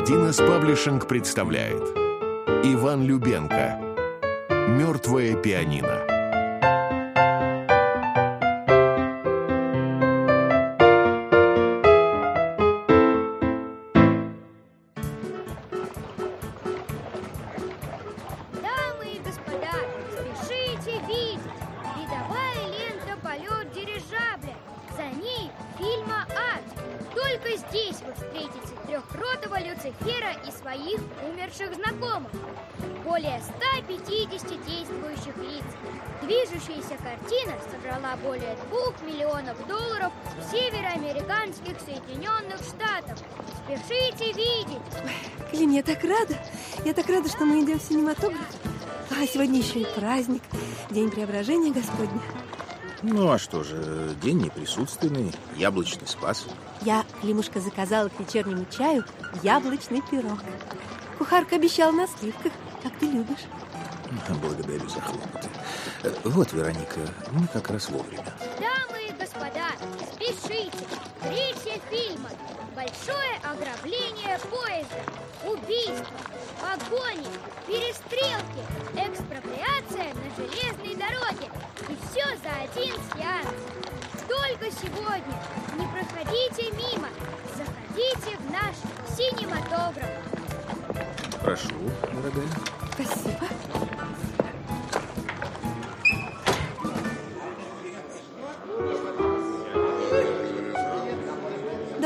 1С Паблишинг представляет. Иван Любенко. «Мертвое пианино» что же, день неприсутственный, яблочный спас. Я, Климушка, заказала к вечернему чаю яблочный пирог. Кухарка обещала на сливках, как ты любишь. Благодарю за хлопоты. Э, Вот, Вероника, мы как раз вовремя. Господа, спешите! Третья фильма. Большое ограбление поезда. Убийство, погони, перестрелки, экспроприация на железной дороге. И все за один сеанс. Только сегодня. Не проходите мимо. Заходите в наш синематограф. Прошу, дорогая. Спасибо.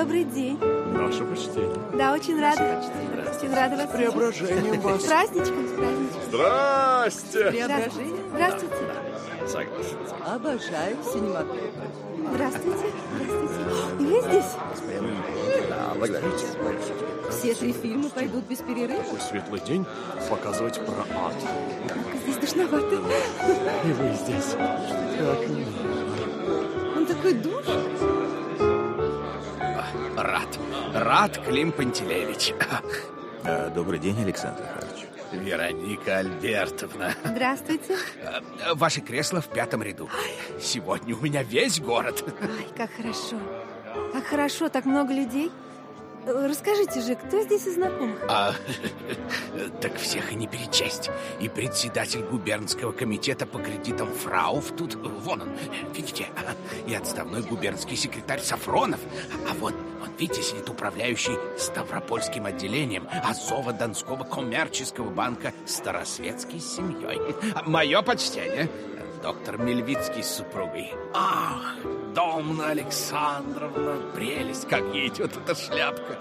Добрый день. Наше почтение. Да, очень рада. Очень рада вас. Преображением вас. С праздничком, с праздничком. Здрасте! Здравствуйте. Здравствуйте. Согласен. Обожаю синематограф. Здравствуйте. Здравствуйте. И вы здесь? Да, благодарю. Все три фильма пойдут без перерыва. Такой светлый день показывать про ад. Здесь душновато. И вы здесь. Как мило. Он такой душный. Рад. Рад, Клим Пантелеевич. А, добрый день, Александр Захарович. Вероника Альбертовна. Здравствуйте. Э, Ваше кресло в пятом ряду. Сегодня у меня весь город. Ай, как хорошо. Как хорошо, так много людей. Расскажите же, кто здесь из знакомых? А, так всех и не перечесть. И председатель губернского комитета по кредитам Фрауф тут, вон он, видите? И отставной губернский секретарь Сафронов. А вон, он, видите, сидит управляющий Ставропольским отделением Азово-Донского коммерческого банка Старосветский с семьей. Мое почтение. Доктор Мельвицкий с супругой. Ах, Домна Александровна, прелесть, как ей идет эта шляпка.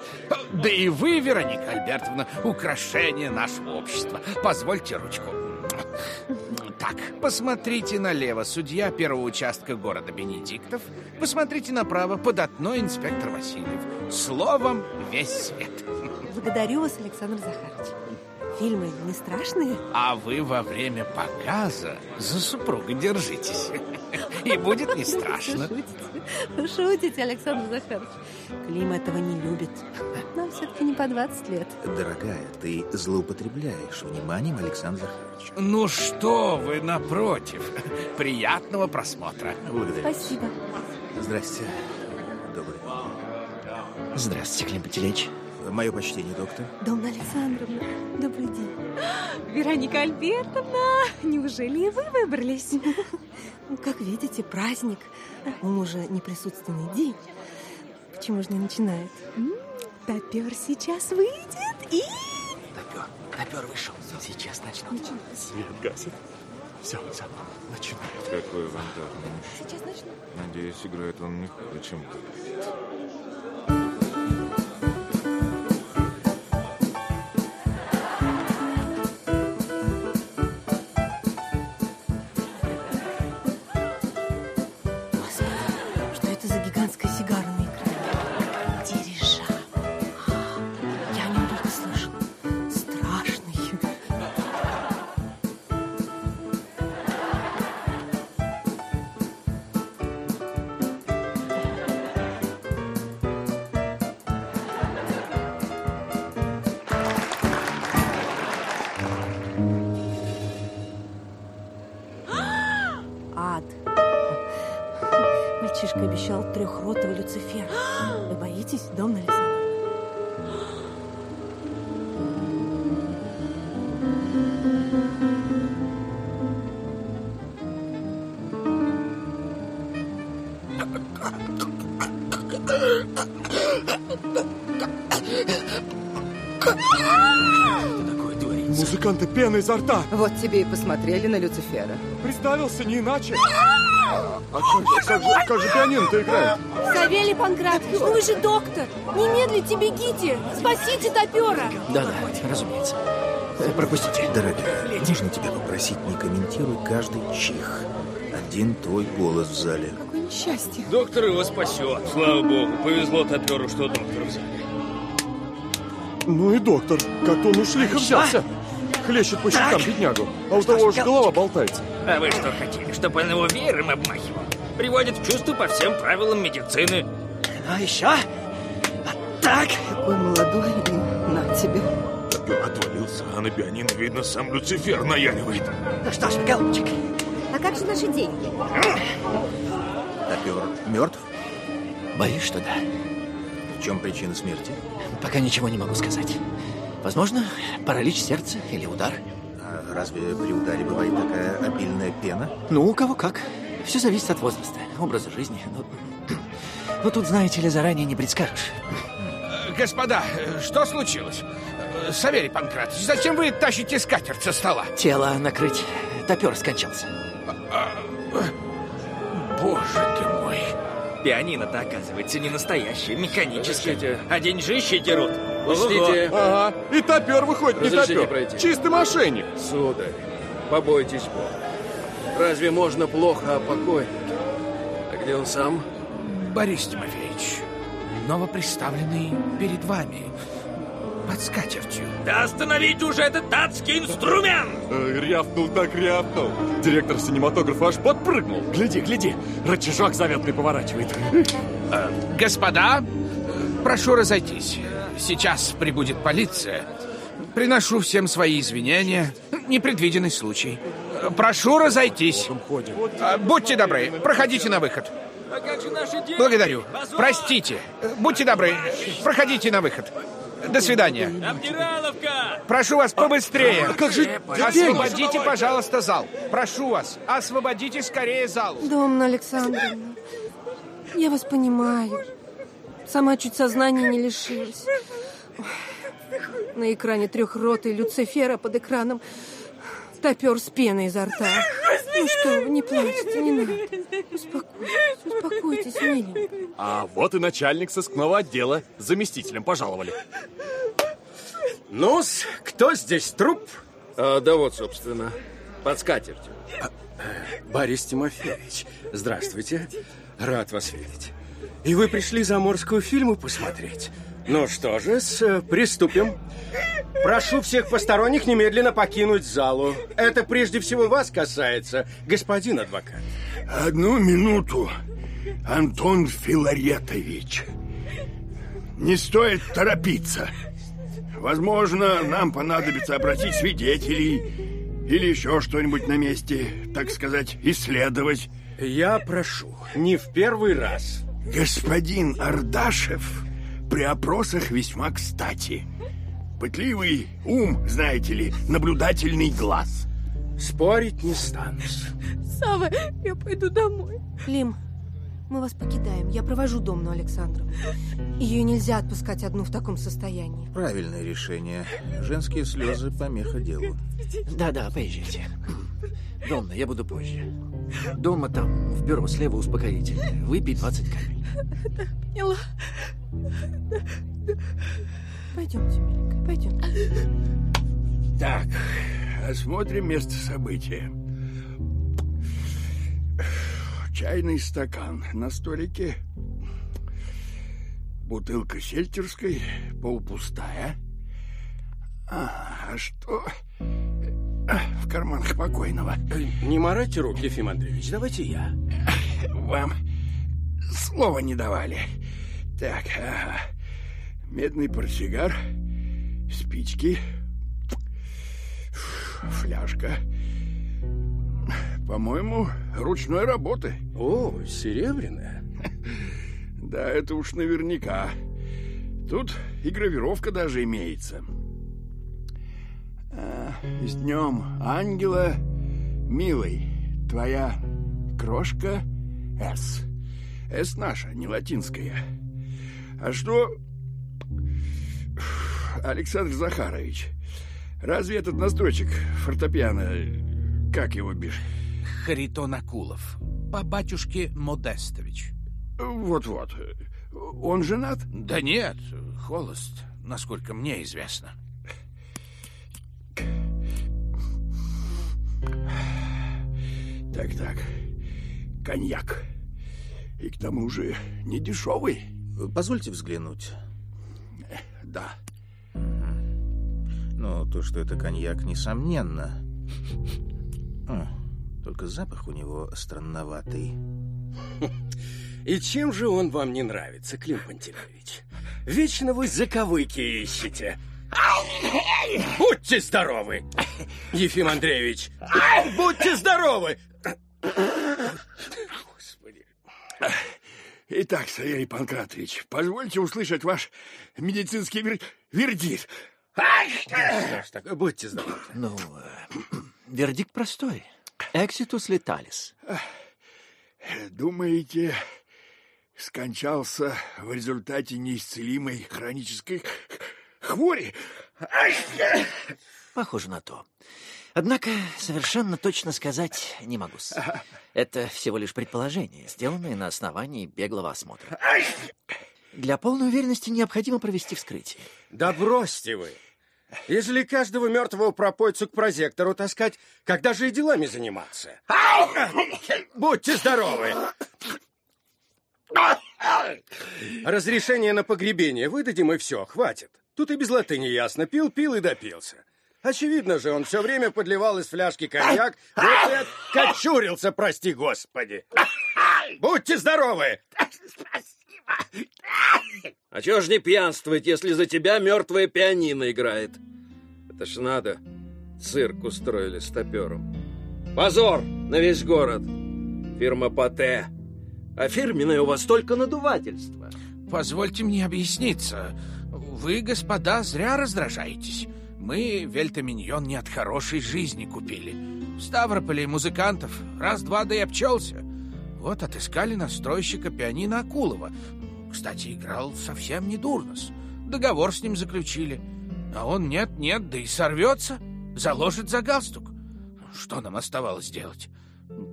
Да и вы, Вероника Альбертовна, украшение нашего общества. Позвольте ручку. Так, посмотрите налево, судья первого участка города Бенедиктов. Посмотрите направо, податной инспектор Васильев. Словом, весь свет. Благодарю вас, Александр Захарович. Фильмы не страшные? А вы во время показа за супруга держитесь. И будет не страшно. Шутите. Шутите, Александр Захарович. Клим этого не любит. Нам все-таки не по 20 лет. Дорогая, ты злоупотребляешь вниманием Александра Захаровича. Ну что вы, напротив. Приятного просмотра. Благодарю. Спасибо. Здрасте. Добрый Здравствуйте, Клим Пантелеич. Мое почтение, доктор. Домна Александровна, добрый день. Вероника Альбертовна, неужели и вы выбрались? Ну, Как видите, праздник. У мужа неприсутственный день. Почему же не начинает? Топер сейчас выйдет и... Топер, топер вышел. Сейчас начнут. Свет гасит. Все, все, начинаем. Какой мужчина. Сейчас начну. Надеюсь, играет он не хуже, чем. Мальчишка обещал трехротого Люцифера. Вы боитесь, Дом Александр? Музыканты пены изо рта. Вот тебе и посмотрели на Люцифера. Представился не иначе. А как, как же, как же пианино-то играет? Савелий Панкратович, ну вы же доктор. Немедлите бегите. Спасите топера. Да-да, разумеется. Э, Пропустите. Дорогая, можно тебя попросить, не комментируй каждый чих. Один твой голос в зале. Какое несчастье. Доктор его спасет. Слава богу, повезло топеру, что доктор в зале. Ну и доктор, как он уж лихо взялся. Хлещет по щекам беднягу, а у того же голова болтается. А вы что хотели, чтобы он его веером обмахивал? Приводит в чувство по всем правилам медицины. А еще? Так. Какой молодой и на тебе. Топер отвалился, а на пианино, видно, сам Люцифер наяривает. Ну что ж, голубчик, А как же наши деньги? Топер мертв? боюсь, что да. В чем причина смерти? Пока ничего не могу сказать. Возможно, паралич сердца или удар. А разве при ударе бывает такая обильная пена? Ну, у кого как. Все зависит от возраста, образа жизни. Но, но тут, знаете ли, заранее не предскажешь. Господа, что случилось? Савелий Панкратович, зачем вы тащите скатерть со стола? Тело накрыть. Топер скончался. Боже ты мой. Пианино-то, оказывается, не настоящее, механическое. А деньжище дерут. Пустите. Ага, и топер выходит не топер. пройти. Чистый мошенник. Сударь, побойтесь Бога. Разве можно плохо о покойнике? А где он сам? Борис Тимофеевич, новоприставленный перед вами, под скатертью. Да остановите уже этот датский инструмент! Ой, рявкнул так рявкнул. Директор синематографа аж подпрыгнул. Гляди, гляди, рычажок заветный поворачивает. Господа, э, прошу разойтись. Сейчас прибудет полиция. Приношу всем свои извинения. Непредвиденный случай. Прошу разойтись. А, Будьте добры, проходите на выход. А? Благодарю. Простите. Будьте добры, проходите на выход. До свидания. Обдираловка! Прошу вас побыстрее. Как же Освободите, пожалуйста, зал. Прошу вас, освободите скорее зал. Домна Александровна, я вас понимаю. Сама чуть сознания не лишилась. На экране трехротый Люцифера под экраном топер с пеной изо рта. Ну что вы, не плачьте, не надо. Успокойтесь, успокойтесь, миленькая. А вот и начальник сыскного отдела. Заместителем пожаловали. Ну-с, кто здесь труп? А, да вот, собственно, под скатертью. Борис Тимофеевич, здравствуйте. Рад вас видеть. И вы пришли заморскую фильму посмотреть? Ну что же, с, приступим. Прошу всех посторонних немедленно покинуть залу. Это прежде всего вас касается, господин адвокат. Одну минуту, Антон Филаретович. Не стоит торопиться. Возможно, нам понадобится обратить свидетелей или еще что-нибудь на месте, так сказать, исследовать. Я прошу, не в первый раз. Господин Ардашев при опросах весьма кстати. Пытливый ум, знаете ли, наблюдательный глаз. Спорить не стану. Сава, я пойду домой. Лим, мы вас покидаем. Я провожу Домну Александровну. Ее нельзя отпускать одну в таком состоянии. Правильное решение. Женские слезы помеха делу. Да-да, поезжайте. Домна, я буду позже. Дома там, в бюро, слева успокоительное. Выпей 20 капель. Поняла. Пойдемте, миленькая, пойдемте. Так, осмотрим место события. Чайный стакан на столике. Бутылка сельтерской, полупустая. А, а что в карманах покойного? Не морайте рук, Ефим Андреевич, давайте я. Вам слова не давали. Так, ага. медный портсигар, спички, фляжка. По-моему, ручной работы. О, серебряная. Да, это уж наверняка. Тут и гравировка даже имеется. И с днем ангела, милый, твоя крошка С. С наша, не латинская. А что, Александр Захарович, разве этот настройчик фортепиано, как его бишь? Харитон Акулов. По батюшке Модестович. Вот-вот. Он женат? Да нет, холост, насколько мне известно. Так-так. Коньяк. И к тому же не дешевый. Позвольте взглянуть. Да. Ну, то, что это коньяк, несомненно. О, только запах у него странноватый. И чем же он вам не нравится, Клим Пантелеевич? Вечно вы заковыки ищете. Будьте здоровы, Ефим Андреевич. Будьте здоровы. Господи. Итак, Савелий Панкратович, позвольте услышать ваш медицинский вер... вердикт. Что ж так, будьте здоровы. Ну, э, вердикт простой. Экситус леталис. Думаете, скончался в результате неисцелимой хронической хвори? Похоже на то. Однако совершенно точно сказать не могу. Это всего лишь предположение, сделанное на основании беглого осмотра. Для полной уверенности необходимо провести вскрытие. Да бросьте вы. Если каждого мертвого пропойцу к прозектору таскать, когда же и делами заниматься? Будьте здоровы! Разрешение на погребение выдадим, и все, хватит. Тут и без латыни ясно. Пил, пил и допился. Очевидно же, он все время подливал из фляжки коньяк, вот и откочурился, прости господи. Будьте здоровы! А чего ж не пьянствовать, если за тебя мертвая пианино играет? Это ж надо. Цирк устроили с топером. Позор на весь город. Фирма Пате. А фирменное у вас только надувательство. Позвольте мне объясниться. Вы, господа, зря раздражаетесь. Мы вельтаминьон не от хорошей жизни купили. В Ставрополе музыкантов раз-два да и обчелся. Вот отыскали настройщика пианино Акулова. Кстати, играл совсем не дурно. Договор с ним заключили. А он нет-нет, да и сорвется. Заложит за галстук. Что нам оставалось делать?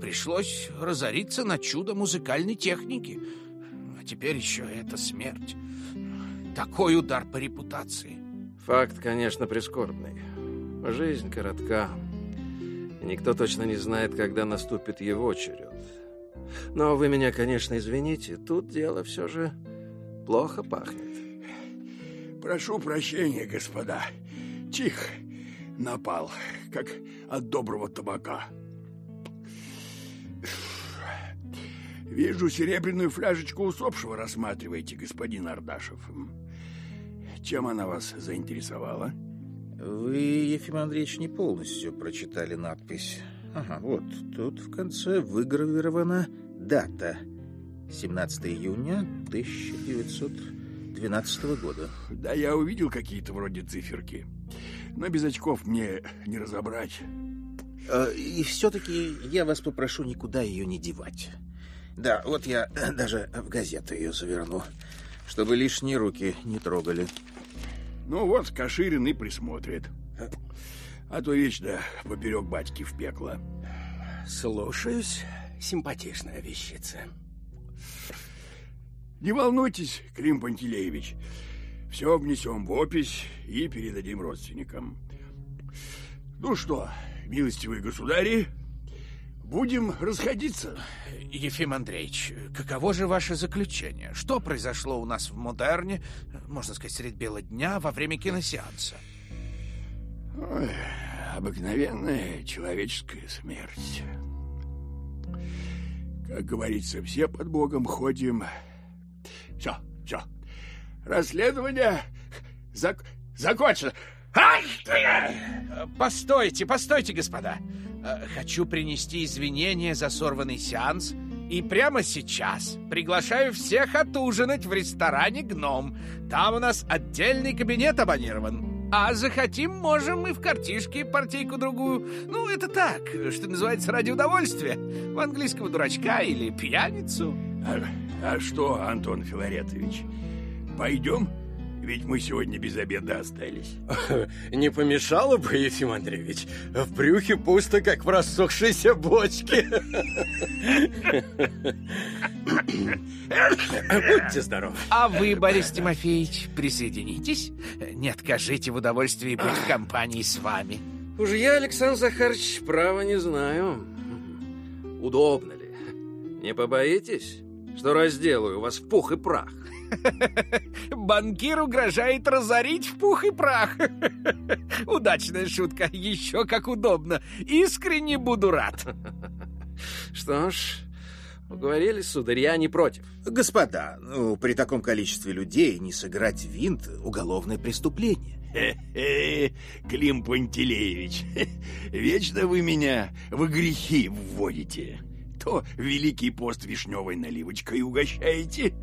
Пришлось разориться на чудо музыкальной техники. А теперь еще эта смерть. Такой удар по репутации. Факт, конечно, прискорбный. Жизнь коротка. Никто точно не знает, когда наступит его черед. Но вы меня, конечно, извините, тут дело все же плохо пахнет. Прошу прощения, господа. Чих напал, как от доброго табака. Вижу, серебряную фляжечку усопшего рассматриваете, господин Ардашев. Чем она вас заинтересовала? Вы, Ефим Андреевич, не полностью прочитали надпись. Ага, вот, тут в конце выгравирована дата. 17 июня 1912 года. Да, я увидел какие-то вроде циферки. Но без очков мне не разобрать. А, и все-таки я вас попрошу никуда ее не девать. Да, вот я даже в газету ее заверну, чтобы лишние руки не трогали. Ну вот, Каширин и присмотрит. А то вечно поперек батьки в пекло. Слушаюсь, симпатичная вещица. Не волнуйтесь, Клим Пантелеевич. Все внесем в опись и передадим родственникам. Ну что, милостивые государи, будем расходиться. Ефим Андреевич, каково же ваше заключение? Что произошло у нас в Модерне, можно сказать, средь бела дня во время киносеанса? Ой, обыкновенная человеческая смерть. Как говорится, все под Богом ходим. Все, все. Расследование зак закончено. Ай! Постойте, постойте, господа. Хочу принести извинения за сорванный сеанс и прямо сейчас приглашаю всех отужинать в ресторане «Гном». Там у нас отдельный кабинет абонирован. А захотим, можем и в картишке партийку-другую. Ну, это так, что называется, ради удовольствия. В английского дурачка или пьяницу. А, а что, Антон Филаретович, пойдем? Ведь мы сегодня без обеда остались. Не помешало бы, Ефим Андреевич. В брюхе пусто, как в рассохшейся бочке. Будьте здоровы. А вы, Борис Тимофеевич, присоединитесь? Не откажите в удовольствии быть в компании с вами. Уж я, Александр Захарович, право не знаю. Удобно ли? Не побоитесь, что разделаю вас в пух и прах? Банкир угрожает разорить в пух и прах. Удачная шутка, еще как удобно. Искренне буду рад. Что ж, уговорили, сударь, я не против. Господа, ну, при таком количестве людей не сыграть винт — уголовное преступление. Хе-хе, Клим Пантелеевич, вечно вы меня в грехи вводите. То Великий пост вишневой наливочкой угощаете,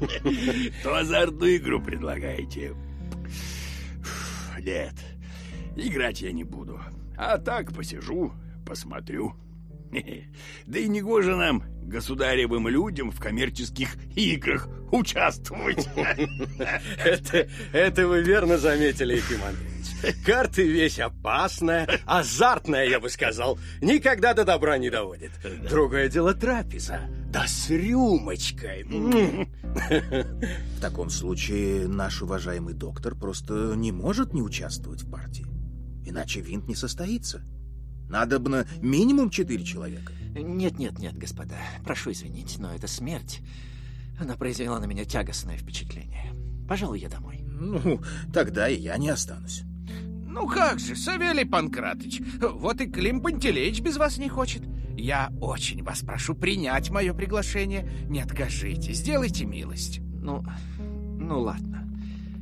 то азартную игру предлагаете. Нет, играть я не буду. А так посижу, посмотрю. Да и не гоже нам, государевым людям, в коммерческих играх участвовать. Это, это вы верно заметили, Ефим Андреевич. Карты вещь опасная, азартная, я бы сказал. Никогда до добра не доводит. Другое дело трапеза. Да с рюмочкой. В таком случае наш уважаемый доктор просто не может не участвовать в партии. Иначе винт не состоится. Надо бы на минимум четыре человека. Нет, нет, нет, господа. Прошу извинить, но это смерть. Она произвела на меня тягостное впечатление. Пожалуй, я домой. Ну, тогда и я не останусь. Ну как же, Савелий Панкратыч, вот и Клим Пантелеич без вас не хочет. Я очень вас прошу принять мое приглашение. Не откажите, сделайте милость. Ну, ну ладно.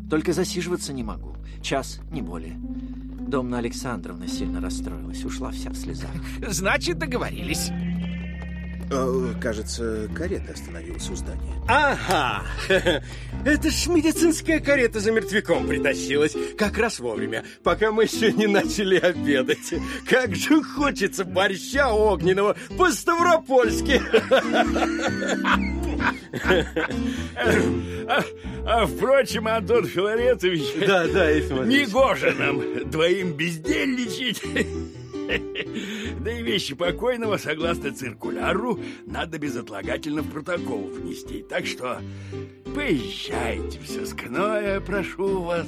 Только засиживаться не могу. Час, не более. Домна Александровна сильно расстроилась, ушла вся в слезах. Значит, договорились. Э, кажется, карета остановилась у здания. Ага! Это ж медицинская карета за мертвяком притащилась. Как раз вовремя, пока мы еще не начали обедать. Как же хочется борща огненного по-ставропольски! А, а впрочем, Антон Филаретович, да, да, Ефим не гоже нам двоим бездельничать. Да и вещи покойного, согласно циркуляру, надо безотлагательно в протокол внести. Так что поезжайте все скное, прошу вас.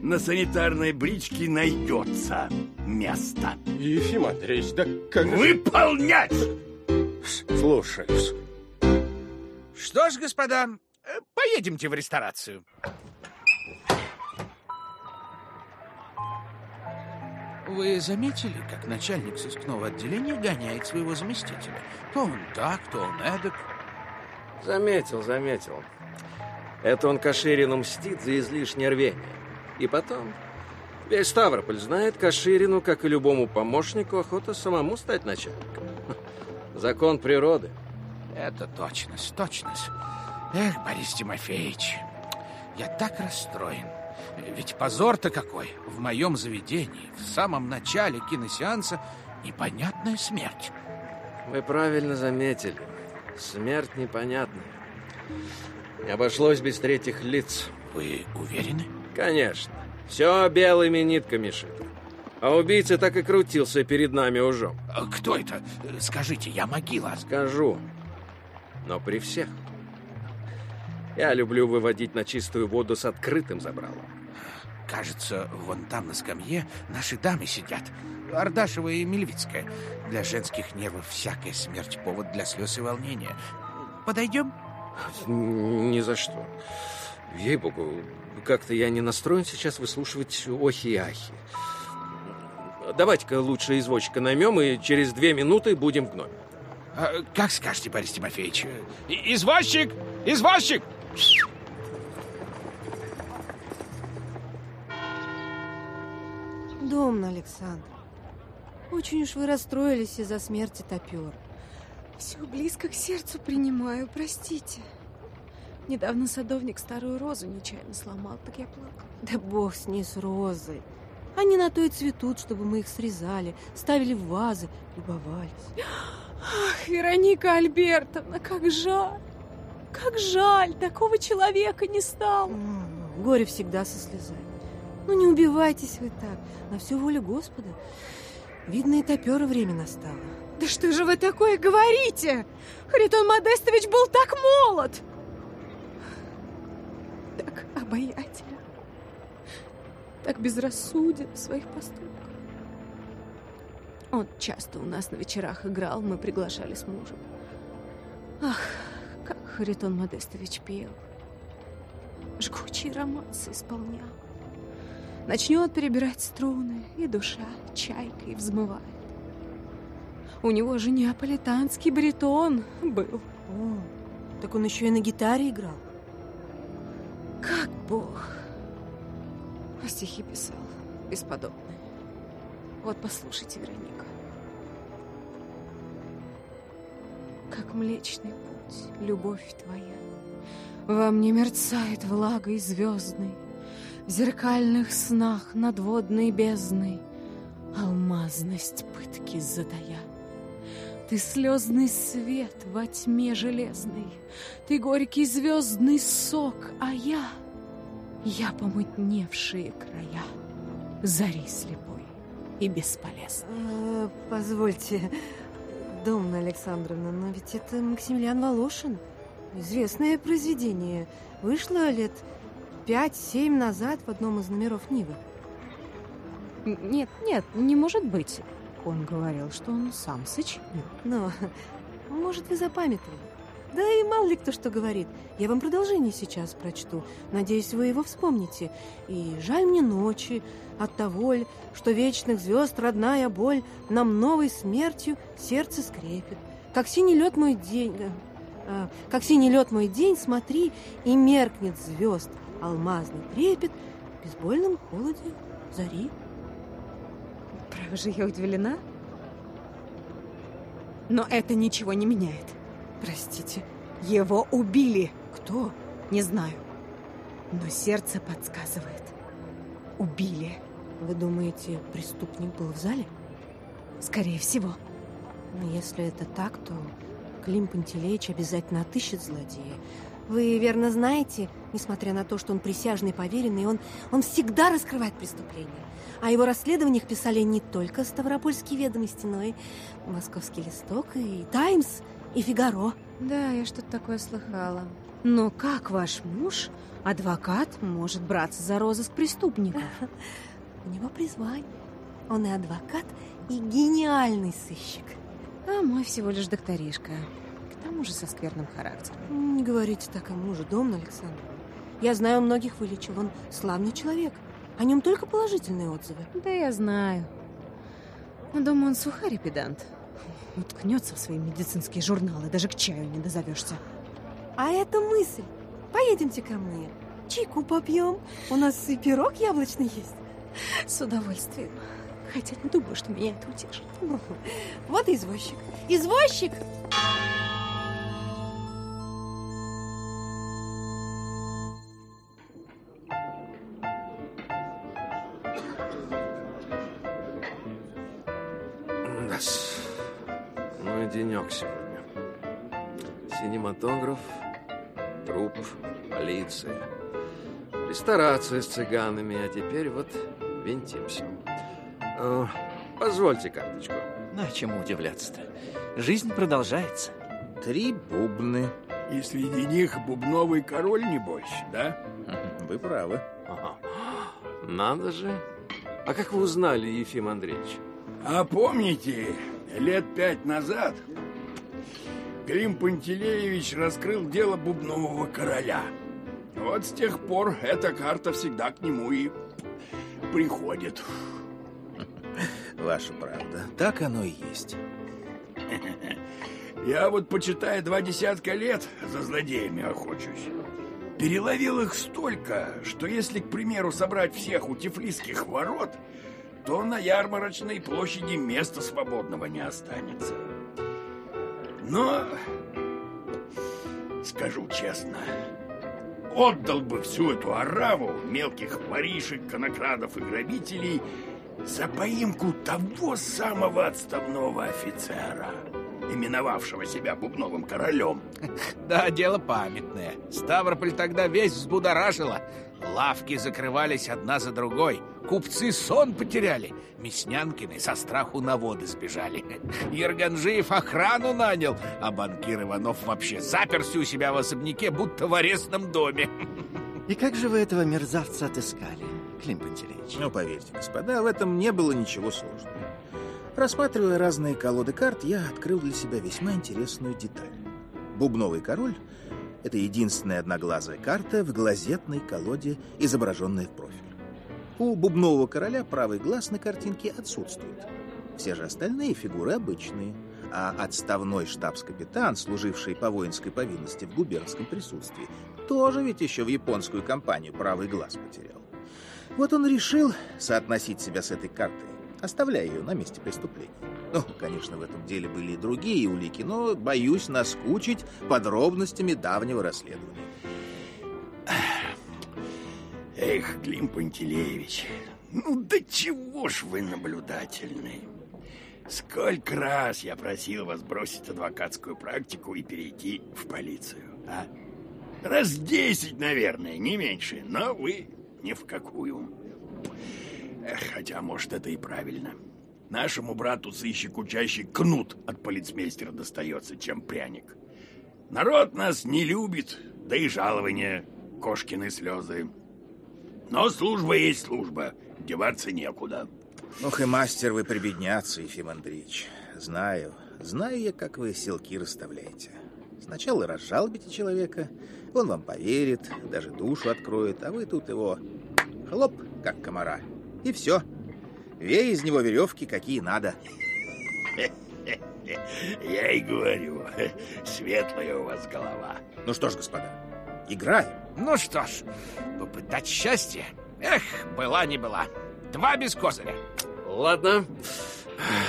На санитарной бричке найдется место. Ефим Андреевич, да как Выполнять! Слушаюсь. Что ж, господа, поедемте в ресторацию. Вы заметили, как начальник сыскного отделения гоняет своего заместителя? То он так, то он эдак. Заметил, заметил. Это он Каширину мстит за излишнее рвение. И потом, весь Ставрополь знает Каширину, как и любому помощнику, охота самому стать начальником. Закон природы. Это точность, точность. Эх, Борис Тимофеевич, я так расстроен. Ведь позор-то какой! В моем заведении, в самом начале киносеанса, непонятная смерть. Вы правильно заметили. Смерть непонятная. Не обошлось без третьих лиц. Вы уверены? Конечно. Все белыми нитками шито. А убийца так и крутился перед нами ужом. Кто это? Скажите, я могила. Скажу. Но при всех. Я люблю выводить на чистую воду с открытым забралом. Кажется, вон там на скамье наши дамы сидят. Ардашева и Мельвицкая. Для женских нервов всякая смерть — повод для слез и волнения. Подойдем? Ни за что. Ей-богу, как-то я не настроен сейчас выслушивать охи и ахи. Давайте-ка лучше извозчика наймем, и через две минуты будем в номере. А, как скажете, Борис Тимофеевич. И извозчик! Извозчик! Домна Александр, очень уж вы расстроились из-за смерти топера. Все близко к сердцу принимаю, простите. Недавно садовник старую розу нечаянно сломал, так я плакала. Да бог с ней, с розой. Они на то и цветут, чтобы мы их срезали, ставили в вазы, любовались. Ах, Вероника Альбертовна, как жаль! Как жаль, такого человека не стало. Горе всегда со слезами. Ну не убивайтесь вы так, на всю волю Господа. Видно, и топера время настало. Да что же вы такое говорите? Харитон Модестович был так молод! Так обаятелен, так безрассуден в своих поступках. Он часто у нас на вечерах играл, мы приглашали с мужем. Ах, как Харитон Модестович пел. Жгучие романсы исполнял. Начнет перебирать струны, и душа чайкой взмывает. У него же неаполитанский баритон был. О, так он еще и на гитаре играл. Как бог. А стихи писал бесподобные. Вот послушайте, Вероника. Как млечный путь, любовь твоя, Во мне мерцает влагой звездной, В зеркальных снах над водной бездной Алмазность пытки затая. Ты слезный свет во тьме железной, Ты горький звездный сок, а я — Я помутневшие края, Зари слепой и бесполезной. А, позвольте, Домна Александровна, но ведь это Максимилиан Волошин. Известное произведение. Вышло лет пять-семь назад в одном из номеров Нивы. Нет, нет, не может быть. Он говорил, что он сам сочинил. Но, может, вы запамятовали. Да и мало ли кто что говорит. Я вам продолжение сейчас прочту. Надеюсь, вы его вспомните. И жаль мне ночи от того ль, что вечных звезд родная боль нам новой смертью сердце скрепит. Как синий лед мой день... А, как синий лед мой день, смотри, и меркнет звезд алмазный трепет в безбольном холоде зари. Право же я удивлена. Но это ничего не меняет. Простите. Его убили. Кто? Не знаю. Но сердце подсказывает. Убили. Вы думаете, преступник был в зале? Скорее всего. Но если это так, то Клим Пантелеич обязательно отыщет злодея. Вы верно знаете, несмотря на то, что он присяжный поверенный, он, он всегда раскрывает преступления. О его расследованиях писали не только Ставропольские ведомости, но и Московский листок, и Таймс, и Фигаро. Да, я что-то такое слыхала. Но как ваш муж, адвокат, может браться за розыск преступников? У него призвание. Он и адвокат, и гениальный сыщик. А мой всего лишь докторишка. К тому же со скверным характером. Не говорите так о муже, Домна Александр. Я знаю, многих вылечил. Он славный человек. О нем только положительные отзывы. Да я знаю. Но думаю, он сухарь и педант. Уткнется в свои медицинские журналы, даже к чаю не дозовешься. А это мысль. Поедемте ко мне. Чайку попьем. У нас и пирог яблочный есть. С удовольствием. Хотя не думаю, что меня это утешит. Вот и извозчик. Извозчик! Ну Синематограф, труп, полиция, ресторация с цыганами, а теперь вот винтимся. Э, позвольте карточку. Ну, а чему удивляться-то? Жизнь продолжается. Три бубны. И среди них бубновый король не больше, да? Вы правы. Ага. Надо же. А как вы узнали, Ефим Андреевич? А помните, лет пять назад Клим Пантелеевич раскрыл дело бубнового короля. Вот с тех пор эта карта всегда к нему и приходит. Ваша правда. Так оно и есть. Я вот, почитая два десятка лет, за злодеями охочусь. Переловил их столько, что если, к примеру, собрать всех у Тифлисских ворот, то на ярмарочной площади места свободного не останется. Но, скажу честно, отдал бы всю эту ораву мелких воришек, конокрадов и грабителей за поимку того самого отставного офицера, именовавшего себя бубновым королем. Да, дело памятное. Ставрополь тогда весь взбудоражило. Лавки закрывались одна за другой. Купцы сон потеряли. Мяснянкины со страху на воды сбежали. Ерганжиев охрану нанял, а банкир Иванов вообще заперся у себя в особняке, будто в арестном доме. И как же вы этого мерзавца отыскали, Клим Пантелеич? Ну, поверьте, господа, в этом не было ничего сложного. Рассматривая разные колоды карт, я открыл для себя весьма интересную деталь. Бубновый король — это единственная одноглазая карта в глазетной колоде, изображенная в профиль. У бубнового короля правый глаз на картинке отсутствует. Все же остальные фигуры обычные, а отставной штабс-капитан, служивший по воинской повинности в губернском присутствии, тоже ведь еще в японскую компанию правый глаз потерял. Вот он решил соотносить себя с этой картой, оставляя ее на месте преступления. Ну, конечно, в этом деле были и другие улики, но боюсь наскучить подробностями давнего расследования. Эх, Клим Пантелеевич, ну до чего ж вы наблюдательный. Сколько раз я просил вас бросить адвокатскую практику и перейти в полицию, а? Раз десять, наверное, не меньше, но вы ни в какую. Хотя, может, это и правильно. Нашему брату-сыщику чаще кнут от полицмейстера достается, чем пряник. Народ нас не любит, да и жалования кошкины слезы. Но служба есть служба, деваться некуда. Ох и мастер вы прибедняться, Ефим Андреевич. Знаю, знаю я, как вы селки расставляете. Сначала разжалобите человека, он вам поверит, даже душу откроет, а вы тут его хлоп, как комара. И все. Вей из него веревки, какие надо. Я и говорю, светлая у вас голова. Ну что ж, господа, играем. Ну что ж, попытать счастье. Эх, была не была. Два без козыря. Ладно,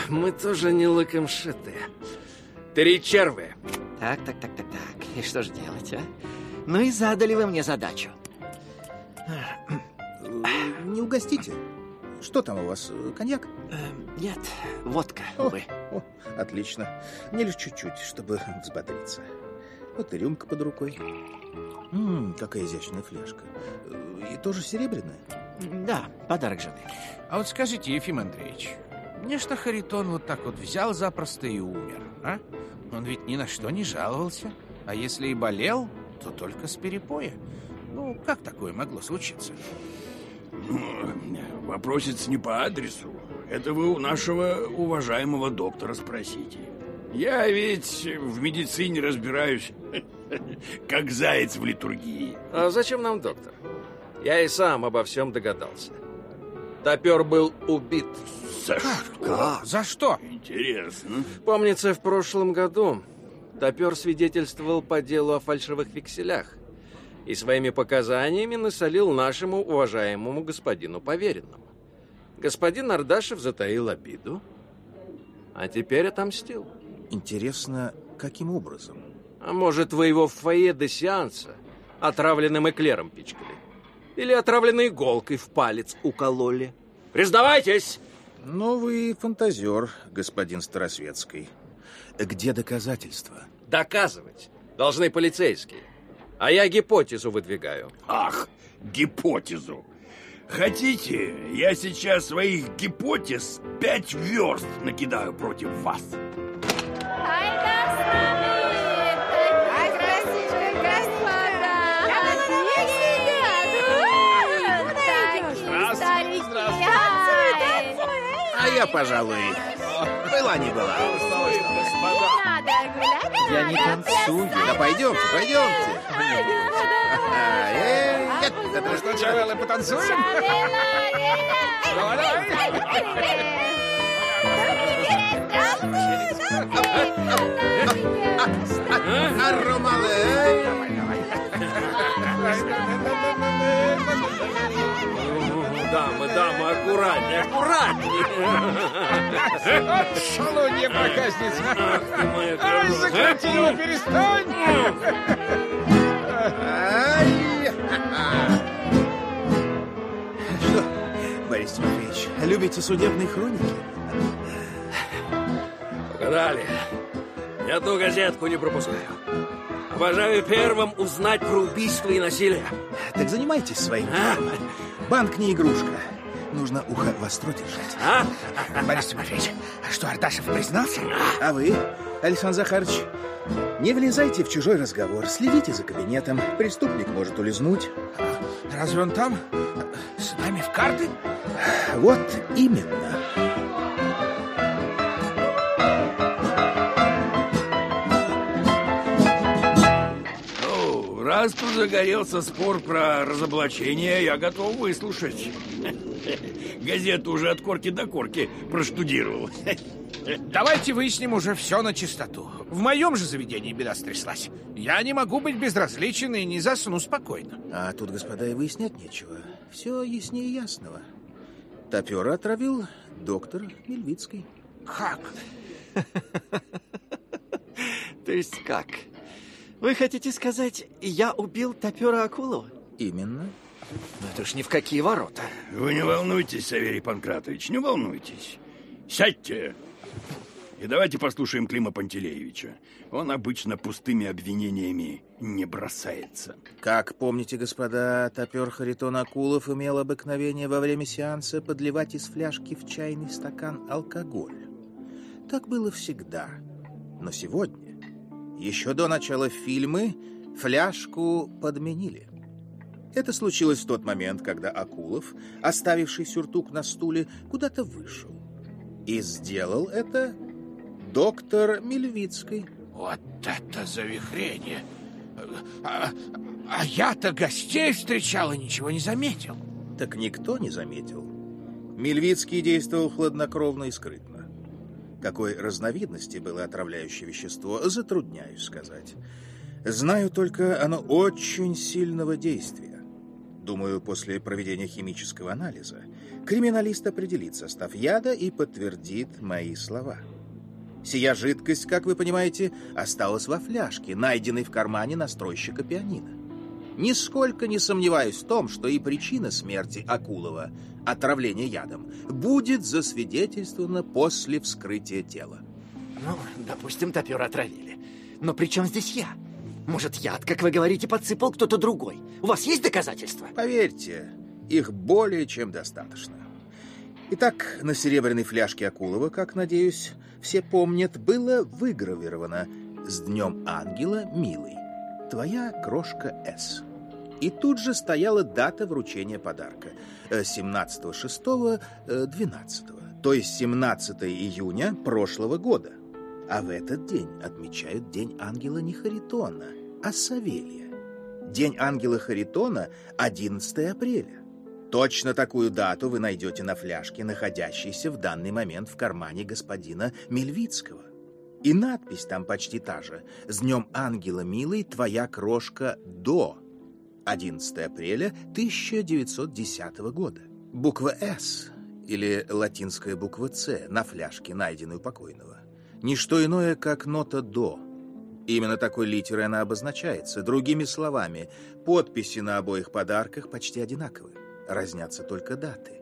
мы тоже не лыком шиты. Три червы. Так, так, так, так, так. И что же делать, а? Ну и задали вы мне задачу. Не угостите. Что там у вас, коньяк? Нет, водка, О, увы. о, отлично. Мне лишь чуть-чуть, чтобы взбодриться. Вот и рюмка под рукой. М, какая изящная фляжка. Э, И тоже серебряная? Да, подарок жены. А вот скажите, Ефим Андреевич, мне что Харитон вот так вот взял запросто и умер, а? Он ведь ни на что не жаловался. А если и болел, то только с перепоя. Ну, как такое могло случиться? Ну, вопросец не по адресу. Это вы у нашего уважаемого доктора спросите. Я ведь в медицине разбираюсь, как заяц в литургии. А зачем нам доктор? Я и сам обо всем догадался. Топер был убит. За что? За что? Интересно. Помнится, в прошлом году Топер свидетельствовал по делу о фальшивых векселях и своими показаниями насолил нашему уважаемому господину поверенному. Господин Ардашев затаил обиду, а теперь отомстил. Интересно, каким образом? А может, вы его в фойе до сеанса отравленным эклером пичкали? Или отравленной иголкой в палец укололи? Признавайтесь! Вы фантазер, господин Старосветский. Где доказательства? Доказывать должны полицейские. А я гипотезу выдвигаю. Ах, гипотезу. Хотите, я сейчас своих гипотез пять верст накидаю против вас. А я, пожалуй, была не была. Я не танцую. Да пойдемте, пойдемте. Ну что, Чавеллы, потанцуем? дамы, дамы, аккуратнее, аккуратнее. Шалунья проказница. Ай, закрути его, перестань. Что, Борис Тимофеевич, любите судебные хроники? Угадали. Я ту газетку не пропускаю. Обожаю первым узнать про убийство и насилие. Так занимайтесь своим. А? Банк не игрушка. Нужно ухо востро держать. А? Борис Тимофеевич, что, Арташев признался? А вы, Александр Захарович, не влезайте в чужой разговор. Следите за кабинетом. Преступник может улизнуть. Разве он там? С нами в карты? Вот именно. Раз тут загорелся спор про разоблачение, я готов выслушать. Газету уже от корки до корки проштудировал. Давайте выясним уже все на чистоту. В моем же заведении беда стряслась. Я не могу быть безразличен и не засну спокойно. А тут, господа, и выяснять нечего. Все яснее ясного. Топера отравил доктор Мельвицкий. Как? То есть как? Вы хотите сказать, я убил топера Акулова? Именно. Ну это ж ни в какие ворота. Вы не волнуйтесь, Саверий Панкратович, не волнуйтесь. Сядьте. И давайте послушаем Клима Пантелеевича. Он обычно пустыми обвинениями не бросается. Как помните, господа, топер Харитон Акулов имел обыкновение во время сеанса подливать из фляжки в чайный стакан алкоголь. Так было всегда. Но сегодня, еще до начала фильмы, фляжку подменили. Это случилось в тот момент, когда Акулов, оставивший сюртук на стуле, куда-то вышел. И сделал это доктор Мельвицкий. Вот это завихрение. А, а я-то гостей встречал и ничего не заметил. Так никто не заметил. Мельвицкий действовал хладнокровно и скрытно. Какой разновидности было отравляющее вещество, затрудняюсь сказать. Знаю только, оно очень сильного действия. Думаю, после проведения химического анализа криминалист определит состав яда и подтвердит мои слова. Сия жидкость, как вы понимаете, осталась во фляжке, найденной в кармане настройщика пианино. Нисколько не сомневаюсь в том, что и причина смерти Акулова, отравление ядом, будет засвидетельствована после вскрытия тела. Ну, допустим, топера отравили. Но при чем здесь я? Может, яд, как вы говорите, подсыпал кто-то другой? У вас есть доказательства? Поверьте, их более чем достаточно. Итак, на серебряной фляжке Акулова, как надеюсь, все помнят, было выгравировано «С днем ангела, милый, твоя крошка С». И тут же стояла дата вручения подарка э, 17.06.12, то есть 17 июня прошлого года. А в этот день отмечают День ангела не Харитона, а Савелия. День ангела Харитона – 11 апреля. Точно такую дату вы найдете на фляжке, находящейся в данный момент в кармане господина Мельвицкого. И надпись там почти та же. «С днем ангела, милый, твоя крошка до». 11 апреля 1910 года. Буква «С» или латинская буква «С» на фляжке, найденной у покойного. Ничто иное, как нота «до». Именно такой литерой она обозначается. Другими словами, подписи на обоих подарках почти одинаковые. Разнятся только даты.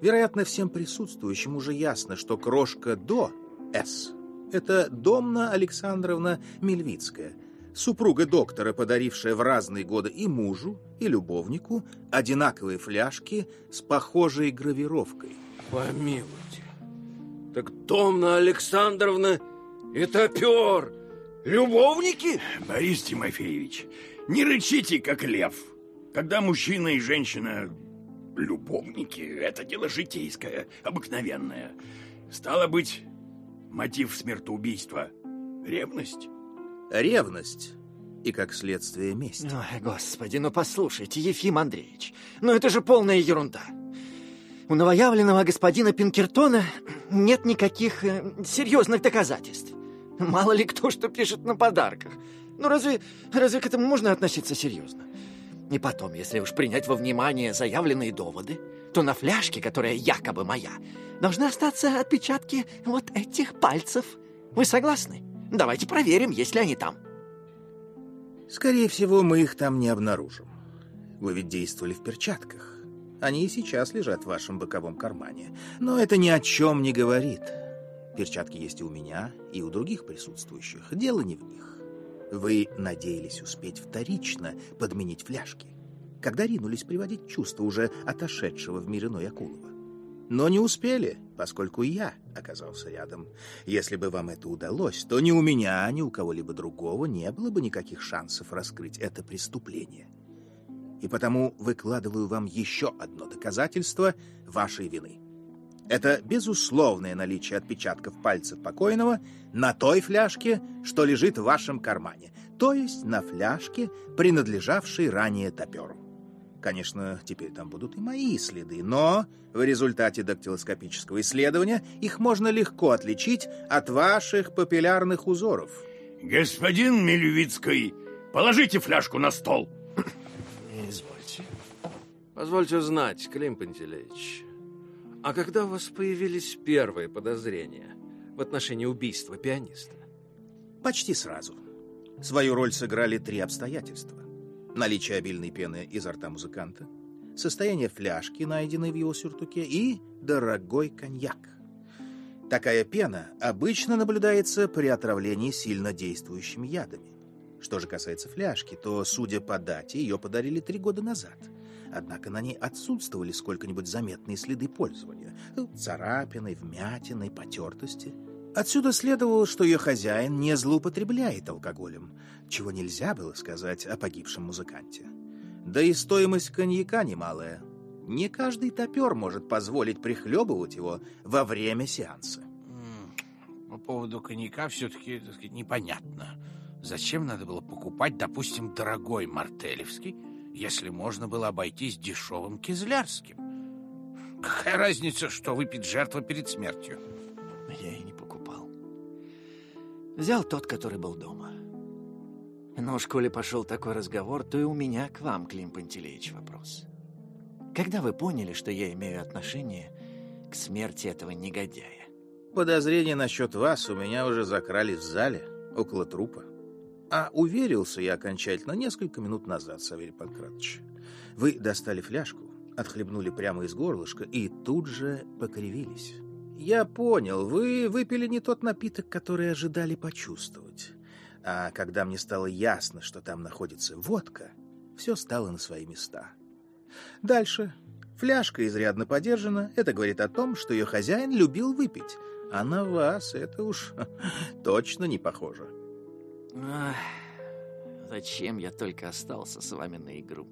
Вероятно, всем присутствующим уже ясно, что крошка «до» «С» — это Домна Александровна Мельвицкая, супруга доктора, подарившая в разные годы и мужу, и любовнику одинаковые фляжки с похожей гравировкой. Помилуйте. Так Домна Александровна и топер. Любовники? Борис Тимофеевич, не рычите, как лев. Когда мужчина и женщина любовники, это дело житейское, обыкновенное. Стало быть, мотив смертоубийства — ревность? Ревность и, как следствие, месть. Ой, господи, ну послушайте, Ефим Андреевич, ну это же полная ерунда. У новоявленного господина Пинкертона нет никаких э, серьезных доказательств. Мало ли кто что пишет на подарках. Ну разве, разве к этому можно относиться серьезно? И потом, если уж принять во внимание заявленные доводы, то на фляжке, которая якобы моя, должны остаться отпечатки вот этих пальцев. Вы согласны? Давайте проверим, есть ли они там. Скорее всего, мы их там не обнаружим. Вы ведь действовали в перчатках. Они и сейчас лежат в вашем боковом кармане. Но это ни о чем не говорит. Перчатки есть и у меня, и у других присутствующих. Дело не в них. Вы надеялись успеть вторично подменить фляжки, когда ринулись приводить чувство уже отошедшего в мир иной Акулова. Но не успели, поскольку я оказался рядом. Если бы вам это удалось, то ни у меня, ни у кого-либо другого не было бы никаких шансов раскрыть это преступление. И потому выкладываю вам еще одно доказательство вашей вины. Это безусловное наличие отпечатков пальцев покойного на той фляжке, что лежит в вашем кармане, то есть на фляжке, принадлежавшей ранее топеру. Конечно, теперь там будут и мои следы, но в результате дактилоскопического исследования их можно легко отличить от ваших папиллярных узоров. Господин Мельвицкий, положите фляжку на стол. Извольте. Позвольте узнать, Клим Пантелеич, а когда у вас появились первые подозрения в отношении убийства пианиста? Почти сразу. Свою роль сыграли три обстоятельства. Наличие обильной пены изо рта музыканта, состояние фляжки, найденной в его сюртуке, и дорогой коньяк. Такая пена обычно наблюдается при отравлении сильно действующими ядами. Что же касается фляжки, то, судя по дате, ее подарили три года назад. Однако на ней отсутствовали сколько-нибудь заметные следы пользования. Царапины, вмятины, потертости – Отсюда следовало, что ее хозяин не злоупотребляет алкоголем, чего нельзя было сказать о погибшем музыканте. Да и стоимость коньяка немалая. Не каждый топер может позволить прихлебывать его во время сеанса. По поводу коньяка все-таки непонятно. Зачем надо было покупать, допустим, дорогой мартелевский, если можно было обойтись дешевым кизлярским? Какая разница, что выпить жертва перед смертью? Я и не Взял тот, который был дома. Но в школе пошел такой разговор, то и у меня к вам, Клим Пантелеич, вопрос. Когда вы поняли, что я имею отношение к смерти этого негодяя? Подозрения насчет вас у меня уже закрались в зале, около трупа. А уверился я окончательно несколько минут назад, Савелий Панкратович. Вы достали фляжку, отхлебнули прямо из горлышка и тут же покривились. «Я понял, вы выпили не тот напиток, который ожидали почувствовать. А когда мне стало ясно, что там находится водка, все стало на свои места. Дальше. Фляжка изрядно подержана. Это говорит о том, что ее хозяин любил выпить. А на вас это уж точно не похоже. Ах, зачем я только остался с вами на игру?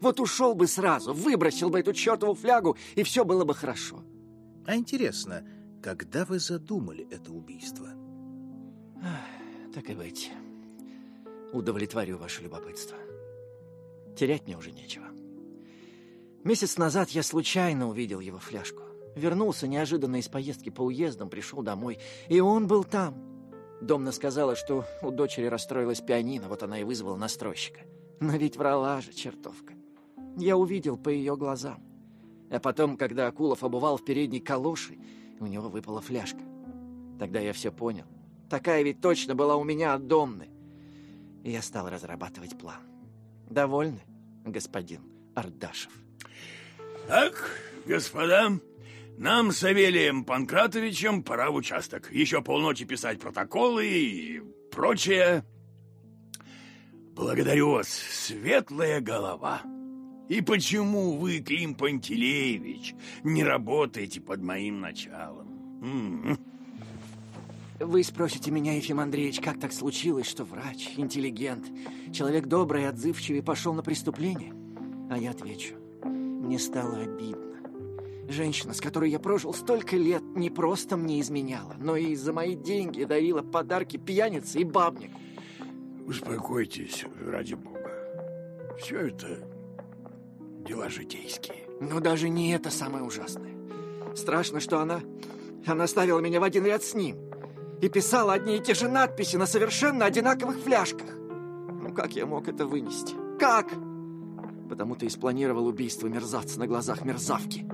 Вот ушел бы сразу, выбросил бы эту чертову флягу, и все было бы хорошо. А интересно, когда вы задумали это убийство? Так и быть. Удовлетворю ваше любопытство. Терять мне уже нечего. Месяц назад я случайно увидел его фляжку. Вернулся неожиданно из поездки по уездам, пришел домой, и он был там. Домна сказала, что у дочери расстроилась пианино, вот она и вызвала настройщика. Но ведь врала же чертовка. Я увидел по ее глазам. А потом, когда Акулов обувал в передней калоши, у него выпала фляжка. Тогда я все понял. Такая ведь точно была у меня от Домны. И я стал разрабатывать план. Довольны, господин Ардашев? Так, господа, нам с Савелием Панкратовичем пора в участок. Еще полночи писать протоколы и прочее. Благодарю вас, светлая голова. И почему вы, Клим Пантелеевич, не работаете под моим началом? М -м. Вы спросите меня, Ефим Андреевич, как так случилось, что врач, интеллигент, человек добрый отзывчивый пошел на преступление? А я отвечу, мне стало обидно. Женщина, с которой я прожил столько лет, не просто мне изменяла, но и за мои деньги дарила подарки пьянице и бабнику. Успокойтесь, ради бога. Все это дела житейские. Но даже не это самое ужасное. Страшно, что она... Она ставила меня в один ряд с ним. И писала одни и те же надписи на совершенно одинаковых фляжках. Ну как я мог это вынести? Как? Потому ты и спланировал убийство мерзавца на глазах мерзавки.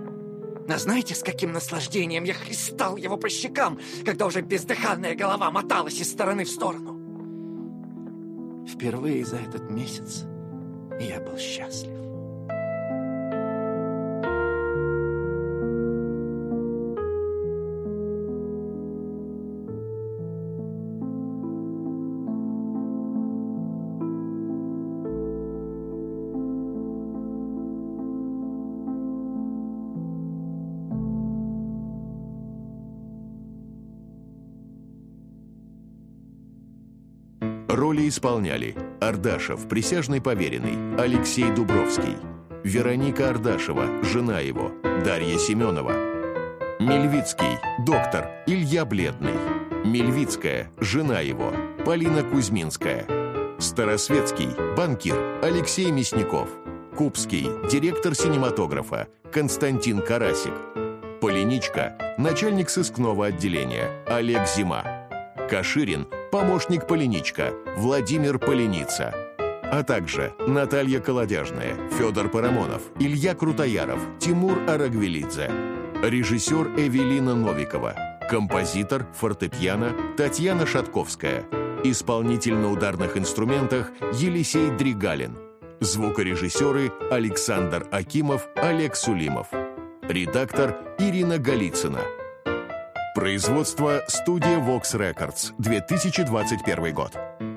А знаете, с каким наслаждением я хлестал его по щекам, когда уже бездыханная голова моталась из стороны в сторону? Впервые за этот месяц я был счастлив. Роли исполняли. Ардашев, присяжный поверенный, Алексей Дубровский, Вероника Ардашева, жена его, Дарья Семенова, Мельвицкий, доктор, Илья Бледный, Мельвицкая, жена его, Полина Кузьминская, Старосветский, банкир, Алексей Мясников, Кубский, директор синематографа, Константин Карасик, Полиничка, начальник сыскного отделения, Олег Зима, Каширин, помощник Полиничка, Владимир Поленица, а также Наталья Колодяжная, Федор Парамонов, Илья Крутояров, Тимур Арагвелидзе, режиссер Эвелина Новикова, композитор, фортепиано Татьяна Шатковская, исполнитель на ударных инструментах Елисей Дригалин, звукорежиссеры Александр Акимов, Олег Сулимов, редактор Ирина Голицына. Производство студия Vox Records, 2021 год.